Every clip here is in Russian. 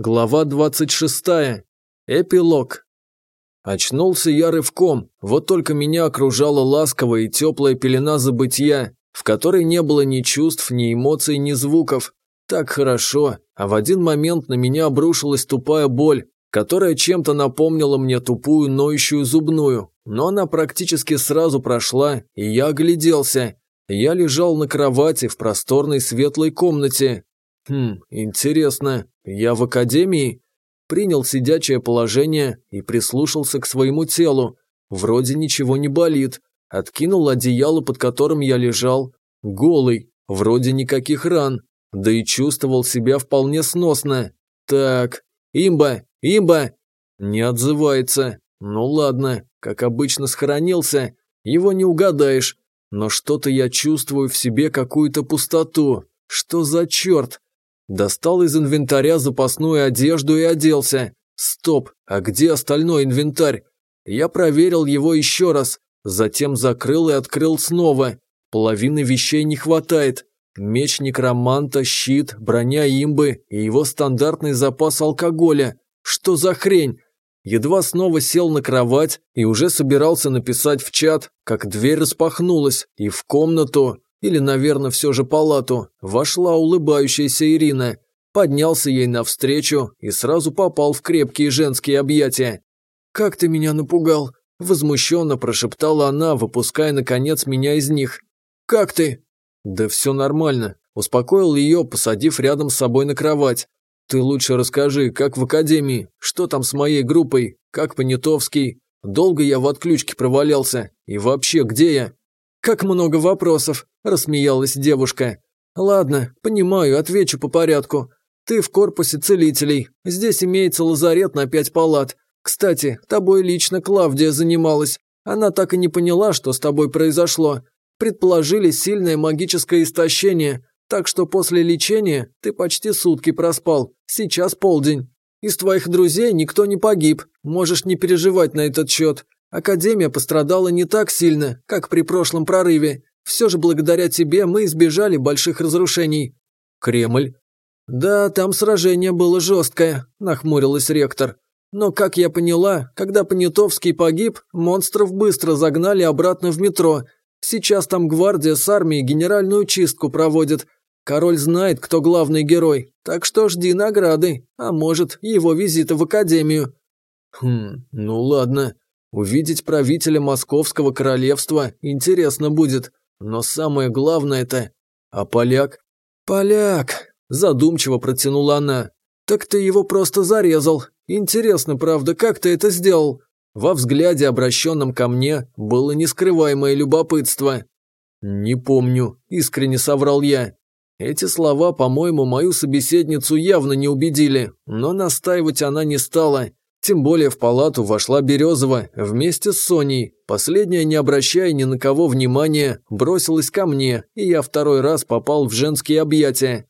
Глава 26. Эпилог. Очнулся я рывком, вот только меня окружала ласковая и теплая пелена забытья, в которой не было ни чувств, ни эмоций, ни звуков. Так хорошо, а в один момент на меня обрушилась тупая боль, которая чем-то напомнила мне тупую ноющую зубную, но она практически сразу прошла, и я огляделся. Я лежал на кровати в просторной светлой комнате, Хм, интересно, я в академии? Принял сидячее положение и прислушался к своему телу. Вроде ничего не болит. Откинул одеяло, под которым я лежал. Голый, вроде никаких ран. Да и чувствовал себя вполне сносно. Так, имба, имба! Не отзывается. Ну ладно, как обычно схоронился. Его не угадаешь. Но что-то я чувствую в себе какую-то пустоту. Что за черт? Достал из инвентаря запасную одежду и оделся. Стоп, а где остальной инвентарь? Я проверил его еще раз, затем закрыл и открыл снова. Половины вещей не хватает. Меч некроманта, щит, броня имбы и его стандартный запас алкоголя. Что за хрень? Едва снова сел на кровать и уже собирался написать в чат, как дверь распахнулась, и в комнату или, наверное, все же палату, вошла улыбающаяся Ирина. Поднялся ей навстречу и сразу попал в крепкие женские объятия. «Как ты меня напугал!» – возмущенно прошептала она, выпуская, наконец, меня из них. «Как ты?» «Да все нормально», – успокоил ее, посадив рядом с собой на кровать. «Ты лучше расскажи, как в академии, что там с моей группой, как Понятовский, долго я в отключке провалялся, и вообще, где я?» «Как много вопросов!» – рассмеялась девушка. «Ладно, понимаю, отвечу по порядку. Ты в корпусе целителей. Здесь имеется лазарет на пять палат. Кстати, тобой лично Клавдия занималась. Она так и не поняла, что с тобой произошло. Предположили сильное магическое истощение, так что после лечения ты почти сутки проспал. Сейчас полдень. Из твоих друзей никто не погиб. Можешь не переживать на этот счет. Академия пострадала не так сильно, как при прошлом прорыве. Все же благодаря тебе мы избежали больших разрушений. Кремль. Да, там сражение было жесткое, нахмурилась ректор. Но, как я поняла, когда Понятовский погиб, монстров быстро загнали обратно в метро. Сейчас там гвардия с армией генеральную чистку проводит. Король знает, кто главный герой, так что жди награды, а может, его визита в академию. Хм, ну ладно. Увидеть правителя Московского королевства интересно будет, но самое главное это... А поляк? Поляк, задумчиво протянула она. Так ты его просто зарезал. Интересно, правда, как ты это сделал? Во взгляде, обращенном ко мне, было нескрываемое любопытство. «Не помню», – искренне соврал я. Эти слова, по-моему, мою собеседницу явно не убедили, но настаивать она не стала. Тем более в палату вошла Березова вместе с Соней. Последняя, не обращая ни на кого внимания, бросилась ко мне, и я второй раз попал в женские объятия.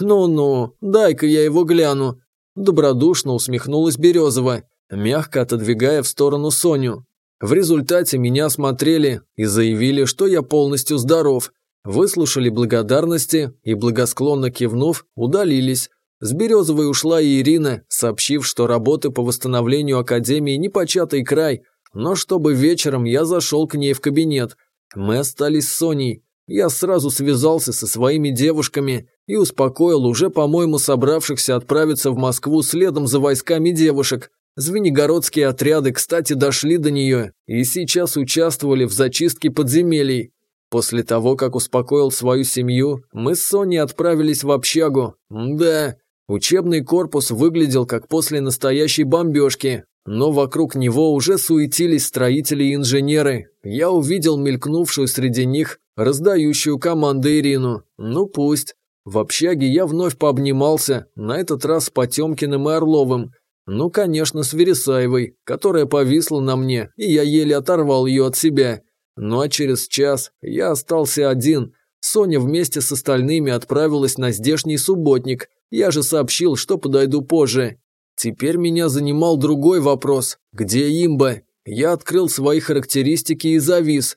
«Ну-ну, дай-ка я его гляну», – добродушно усмехнулась Березова, мягко отодвигая в сторону Соню. В результате меня осмотрели и заявили, что я полностью здоров. Выслушали благодарности и, благосклонно кивнув, удалились, с Березовой ушла и Ирина, сообщив, что работы по восстановлению Академии не початый край, но чтобы вечером я зашел к ней в кабинет. Мы остались с Соней. Я сразу связался со своими девушками и успокоил уже, по-моему, собравшихся отправиться в Москву следом за войсками девушек. Звенигородские отряды, кстати, дошли до нее и сейчас участвовали в зачистке подземелий. После того, как успокоил свою семью, мы с Соней отправились в общагу. Да, Учебный корпус выглядел как после настоящей бомбежки, но вокруг него уже суетились строители и инженеры. Я увидел мелькнувшую среди них раздающую команды Ирину. Ну пусть. В общаге я вновь пообнимался, на этот раз с Потемкиным и Орловым. Ну, конечно, с Вересаевой, которая повисла на мне, и я еле оторвал ее от себя. Ну а через час я остался один. Соня вместе с остальными отправилась на здешний субботник – я же сообщил, что подойду позже. Теперь меня занимал другой вопрос. Где имба? Я открыл свои характеристики и завис.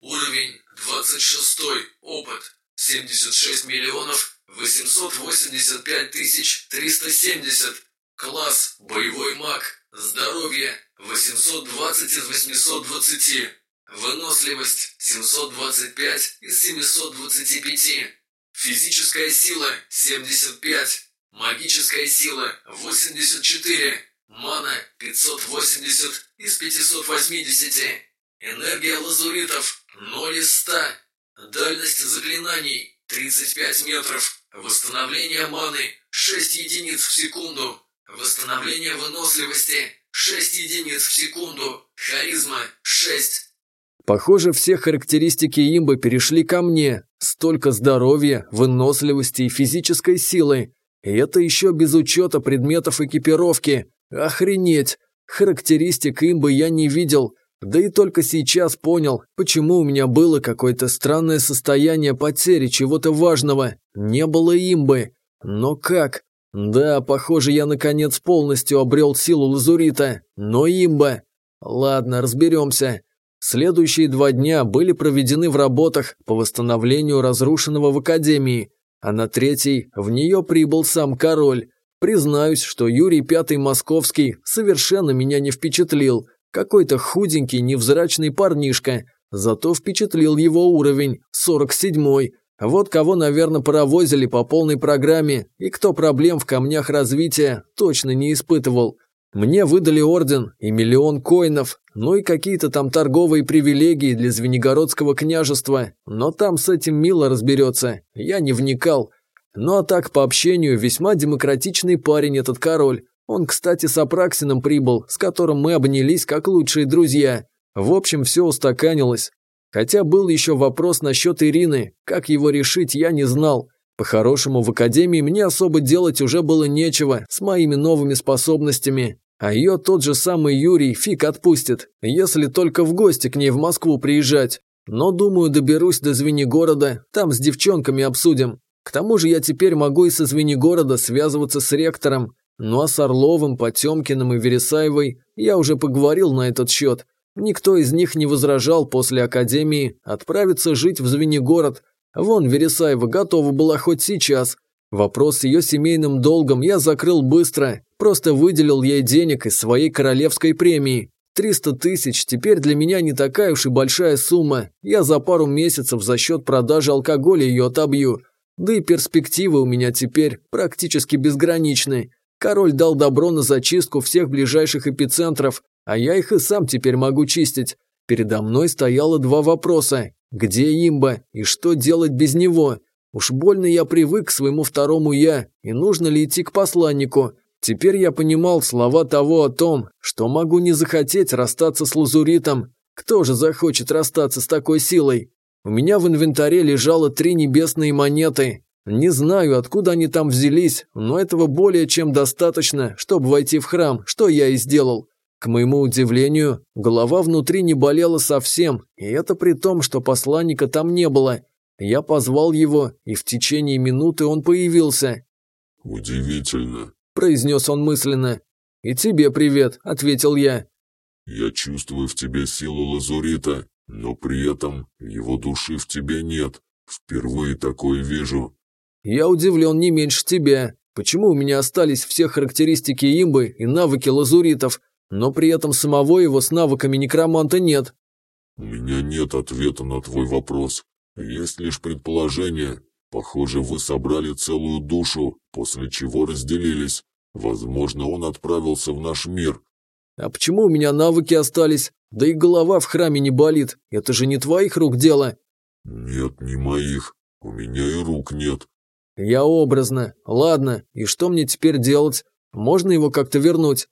Уровень 26. Опыт. 76 миллионов 885 370. Класс «Боевой маг». Здоровье 820 из 820. Выносливость 725 из 725. Физическая сила 75. Магическая сила 84. Мана 580 из 580. Энергия лазуритов 0 из 100. Дальность заклинаний 35 метров. Восстановление маны 6 единиц в секунду. Восстановление выносливости 6 единиц в секунду. Харизма 6. Похоже, все характеристики имбы перешли ко мне. Столько здоровья, выносливости и физической силы. И это еще без учета предметов экипировки. Охренеть! Характеристик имбы я не видел. Да и только сейчас понял, почему у меня было какое-то странное состояние потери чего-то важного. Не было имбы. Но как? Да, похоже, я наконец полностью обрел силу лазурита. Но имба. Ладно, разберемся. Следующие два дня были проведены в работах по восстановлению разрушенного в Академии, а на третий в нее прибыл сам король. Признаюсь, что Юрий Пятый Московский совершенно меня не впечатлил. Какой-то худенький, невзрачный парнишка. Зато впечатлил его уровень, 47-й. Вот кого, наверное, паровозили по полной программе, и кто проблем в камнях развития точно не испытывал. Мне выдали орден и миллион коинов, ну и какие-то там торговые привилегии для Звенигородского княжества, но там с этим мило разберется, я не вникал. Ну а так, по общению, весьма демократичный парень этот король. Он, кстати, с Апраксином прибыл, с которым мы обнялись как лучшие друзья. В общем, все устаканилось. Хотя был еще вопрос насчет Ирины, как его решить, я не знал. По-хорошему, в академии мне особо делать уже было нечего с моими новыми способностями, а ее тот же самый Юрий фиг отпустит, если только в гости к ней в Москву приезжать. Но, думаю, доберусь до Звенигорода, там с девчонками обсудим. К тому же я теперь могу и со Звенигорода связываться с ректором. Ну а с Орловым, Потемкиным и Вересаевой я уже поговорил на этот счет. Никто из них не возражал после академии отправиться жить в Звенигород. Вон Вересаева готова была хоть сейчас. Вопрос с ее семейным долгом я закрыл быстро, Просто выделил ей денег из своей королевской премии. 300 тысяч теперь для меня не такая уж и большая сумма. Я за пару месяцев за счет продажи алкоголя ее отобью. Да и перспективы у меня теперь практически безграничны. Король дал добро на зачистку всех ближайших эпицентров, а я их и сам теперь могу чистить. Передо мной стояло два вопроса. Где имба и что делать без него? Уж больно я привык к своему второму «я», и нужно ли идти к посланнику – Теперь я понимал слова того о том, что могу не захотеть расстаться с лазуритом. Кто же захочет расстаться с такой силой? У меня в инвентаре лежало три небесные монеты. Не знаю, откуда они там взялись, но этого более чем достаточно, чтобы войти в храм, что я и сделал. К моему удивлению, голова внутри не болела совсем, и это при том, что посланника там не было. Я позвал его, и в течение минуты он появился. «Удивительно», – произнес он мысленно. «И тебе привет», – ответил я. «Я чувствую в тебе силу лазурита, но при этом его души в тебе нет. Впервые такое вижу». «Я удивлен не меньше тебя. Почему у меня остались все характеристики имбы и навыки лазуритов, но при этом самого его с навыками некроманта нет?» «У меня нет ответа на твой вопрос. Есть лишь предположение, Похоже, вы собрали целую душу, после чего разделились. Возможно, он отправился в наш мир. А почему у меня навыки остались? Да и голова в храме не болит. Это же не твоих рук дело. Нет, не моих. У меня и рук нет. Я образно. Ладно, и что мне теперь делать? Можно его как-то вернуть?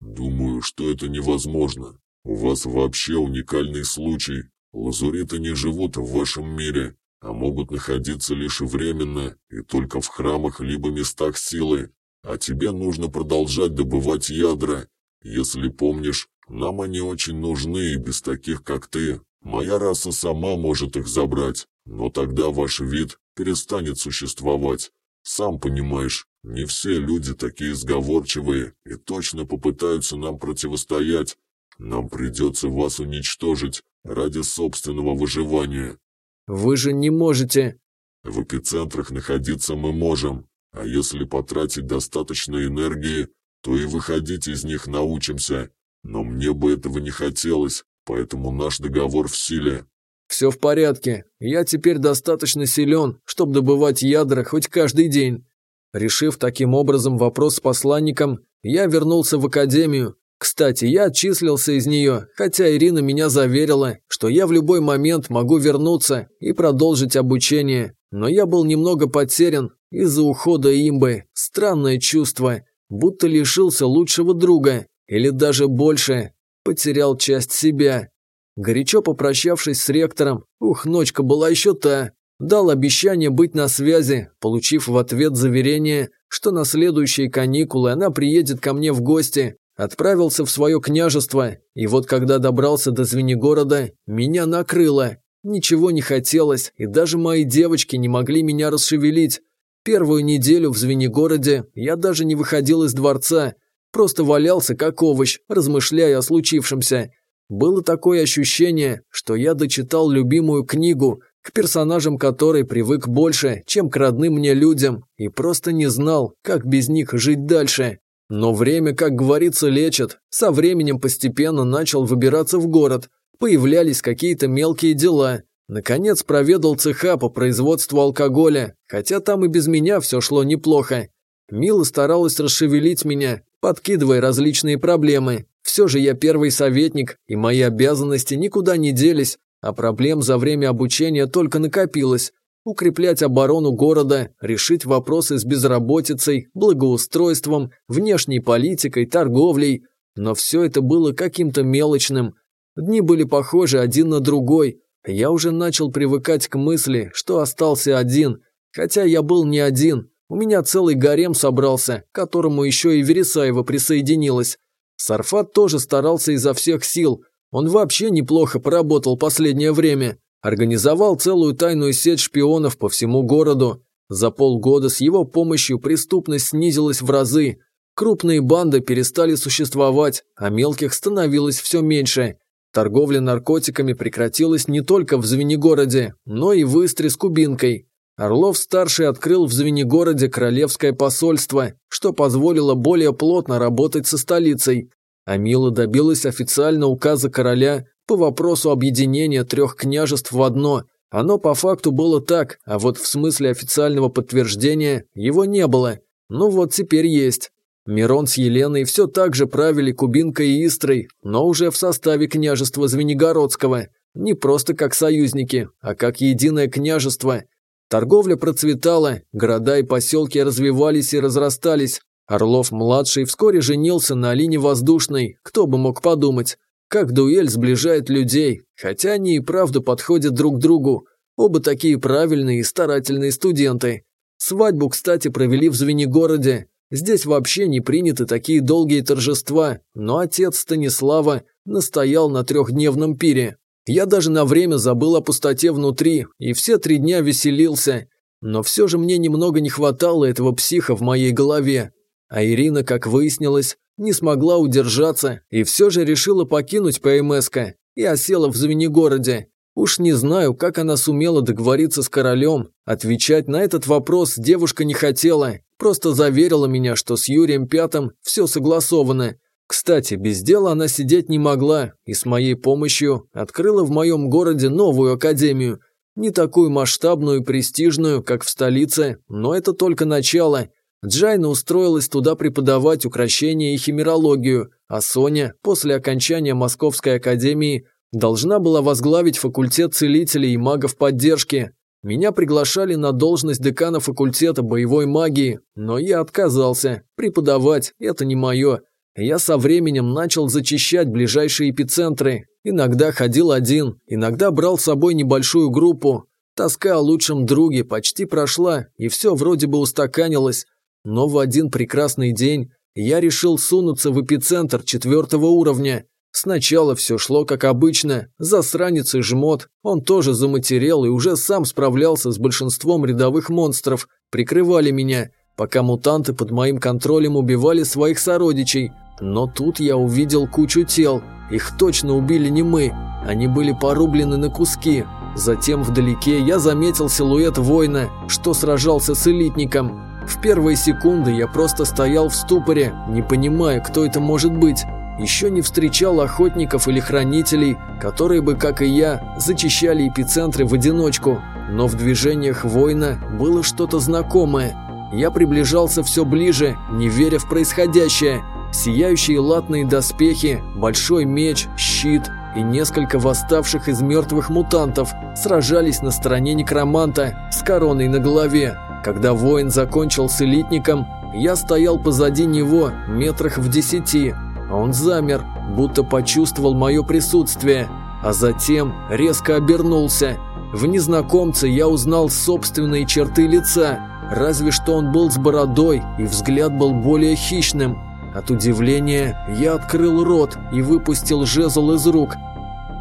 Думаю, что это невозможно. У вас вообще уникальный случай. Лазуриты не живут в вашем мире а могут находиться лишь временно и только в храмах либо местах силы. А тебе нужно продолжать добывать ядра. Если помнишь, нам они очень нужны, и без таких, как ты, моя раса сама может их забрать. Но тогда ваш вид перестанет существовать. Сам понимаешь, не все люди такие сговорчивые и точно попытаются нам противостоять. Нам придется вас уничтожить ради собственного выживания. Вы же не можете. В эпицентрах находиться мы можем, а если потратить достаточно энергии, то и выходить из них научимся. Но мне бы этого не хотелось, поэтому наш договор в силе. Все в порядке. Я теперь достаточно силен, чтобы добывать ядра хоть каждый день. Решив таким образом вопрос с посланником, я вернулся в академию. Кстати, я отчислился из нее, хотя Ирина меня заверила, что я в любой момент могу вернуться и продолжить обучение. Но я был немного потерян из-за ухода имбы. Странное чувство, будто лишился лучшего друга, или даже больше, потерял часть себя. Горячо попрощавшись с ректором, ух, ночка была еще та, дал обещание быть на связи, получив в ответ заверение, что на следующие каникулы она приедет ко мне в гости, отправился в свое княжество, и вот когда добрался до Звенигорода, меня накрыло. Ничего не хотелось, и даже мои девочки не могли меня расшевелить. Первую неделю в Звенигороде я даже не выходил из дворца, просто валялся как овощ, размышляя о случившемся – было такое ощущение, что я дочитал любимую книгу, к персонажам которой привык больше, чем к родным мне людям, и просто не знал, как без них жить дальше. Но время, как говорится, лечит. Со временем постепенно начал выбираться в город. Появлялись какие-то мелкие дела. Наконец проведал цеха по производству алкоголя, хотя там и без меня все шло неплохо. Мила старалась расшевелить меня, подкидывая различные проблемы, все же я первый советник, и мои обязанности никуда не делись, а проблем за время обучения только накопилось. Укреплять оборону города, решить вопросы с безработицей, благоустройством, внешней политикой, торговлей. Но все это было каким-то мелочным. Дни были похожи один на другой. Я уже начал привыкать к мысли, что остался один. Хотя я был не один. У меня целый гарем собрался, к которому еще и Вересаева присоединилась. Сарфат тоже старался изо всех сил. Он вообще неплохо поработал последнее время. Организовал целую тайную сеть шпионов по всему городу. За полгода с его помощью преступность снизилась в разы. Крупные банды перестали существовать, а мелких становилось все меньше. Торговля наркотиками прекратилась не только в Звенигороде, но и в Истре с Кубинкой. Орлов-старший открыл в Звенигороде королевское посольство, что позволило более плотно работать со столицей. А Мила добилась официально указа короля по вопросу объединения трех княжеств в одно. Оно по факту было так, а вот в смысле официального подтверждения его не было. Ну вот теперь есть. Мирон с Еленой все так же правили Кубинкой и Истрой, но уже в составе княжества Звенигородского. Не просто как союзники, а как единое княжество – Торговля процветала, города и поселки развивались и разрастались. Орлов-младший вскоре женился на Алине Воздушной, кто бы мог подумать. Как дуэль сближает людей, хотя они и правда подходят друг другу. Оба такие правильные и старательные студенты. Свадьбу, кстати, провели в Звенигороде. Здесь вообще не приняты такие долгие торжества, но отец Станислава настоял на трехдневном пире. Я даже на время забыл о пустоте внутри и все три дня веселился. Но все же мне немного не хватало этого психа в моей голове. А Ирина, как выяснилось, не смогла удержаться и все же решила покинуть ПМСК и осела в Звенигороде. Уж не знаю, как она сумела договориться с королем. Отвечать на этот вопрос девушка не хотела, просто заверила меня, что с Юрием Пятым все согласовано, кстати, без дела она сидеть не могла и с моей помощью открыла в моем городе новую академию. Не такую масштабную и престижную, как в столице, но это только начало. Джайна устроилась туда преподавать украшения и химерологию, а Соня, после окончания Московской академии, должна была возглавить факультет целителей и магов поддержки. Меня приглашали на должность декана факультета боевой магии, но я отказался. Преподавать – это не мое. Я со временем начал зачищать ближайшие эпицентры. Иногда ходил один, иногда брал с собой небольшую группу. Тоска о лучшем друге почти прошла, и все вроде бы устаканилось. Но в один прекрасный день я решил сунуться в эпицентр четвертого уровня. Сначала все шло как обычно, засранец и жмот, он тоже заматерел и уже сам справлялся с большинством рядовых монстров, прикрывали меня, пока мутанты под моим контролем убивали своих сородичей – но тут я увидел кучу тел. Их точно убили не мы. они были порублены на куски. Затем вдалеке я заметил силуэт воина, что сражался с элитником. В первые секунды я просто стоял в ступоре, не понимая, кто это может быть. Еще не встречал охотников или хранителей, которые бы, как и я, зачищали эпицентры в одиночку. Но в движениях воина было что-то знакомое. Я приближался все ближе, не веря в происходящее. Сияющие латные доспехи, большой меч, щит и несколько восставших из мертвых мутантов сражались на стороне некроманта с короной на голове. Когда воин закончил с элитником, я стоял позади него метрах в десяти, он замер, будто почувствовал мое присутствие, а затем резко обернулся. В незнакомце я узнал собственные черты лица, разве что он был с бородой и взгляд был более хищным. От удивления я открыл рот и выпустил жезл из рук.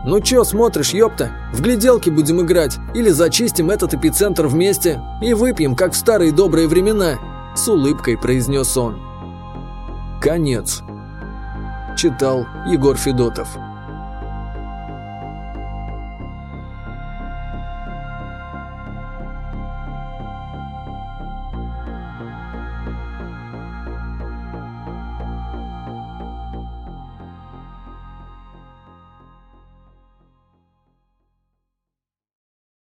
«Ну чё смотришь, ёпта? В гляделки будем играть или зачистим этот эпицентр вместе и выпьем, как в старые добрые времена?» С улыбкой произнес он. Конец. Читал Егор Федотов.